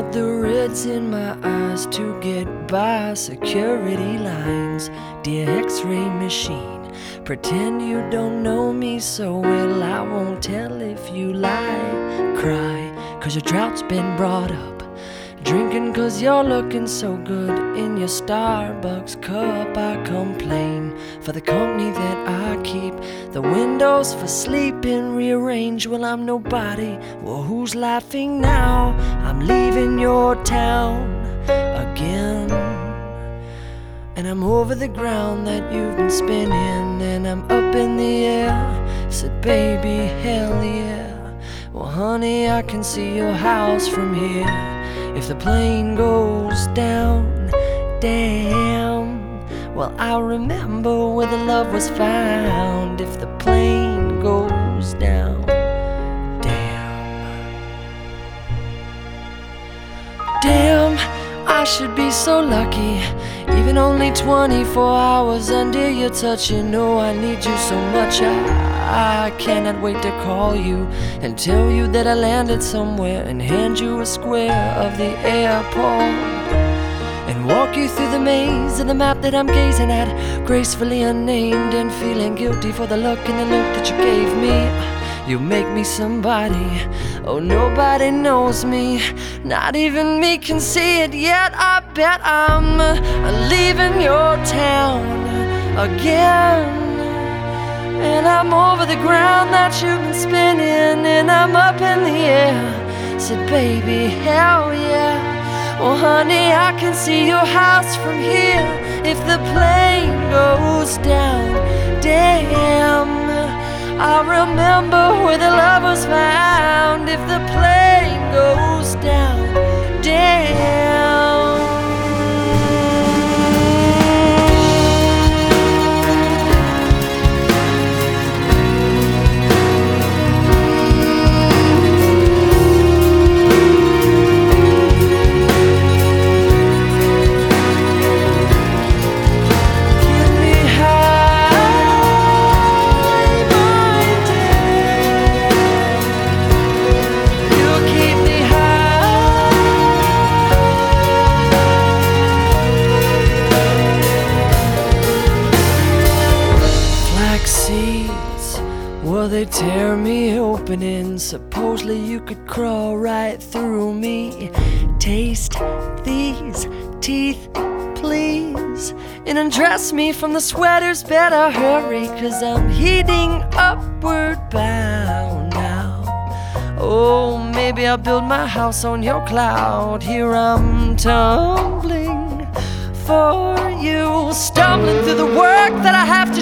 out the reds in my eyes to get by security lines. Dear X ray machine, pretend you don't know me so well. I won't tell if you lie. Cry, cause your drought's been brought up. Drinking cause you're looking so good in your Starbucks cup. I complain for the company that I keep. The windows for sleeping rearrange. Well, I'm nobody. Well, who's laughing now? Your town again. And I'm over the ground that you've been spinning. And I'm up in the air. Said, baby, hell yeah. Well, honey, I can see your house from here. If the plane goes down, damn. Well, I'll remember where the love was found. If the plane goes down, I should be so lucky. Even only 24 hours under your touch, you know I need you so much. I, I cannot wait to call you and tell you that I landed somewhere and hand you a square of the airport. And walk you through the maze of the map that I'm gazing at, gracefully unnamed and feeling guilty for the look and the look that you gave me. You make me somebody. Oh, nobody knows me. Not even me can see it yet. I bet I'm uh, leaving your town again. And I'm over the ground that you've been spinning, and I'm up in the air. Said, baby, hell yeah. Well, honey, I can see your house from here. If the plane goes down, damn. I remember where the love was found. If the plane goes down, Seeds, well they tear me open, and supposedly you could crawl right through me. Taste these teeth please and undress me from the sweaters. Better hurry, cause I'm heading upward bound now. Oh, maybe I'll build my house on your cloud. Here I'm tumbling for you, stumbling through the work that I have to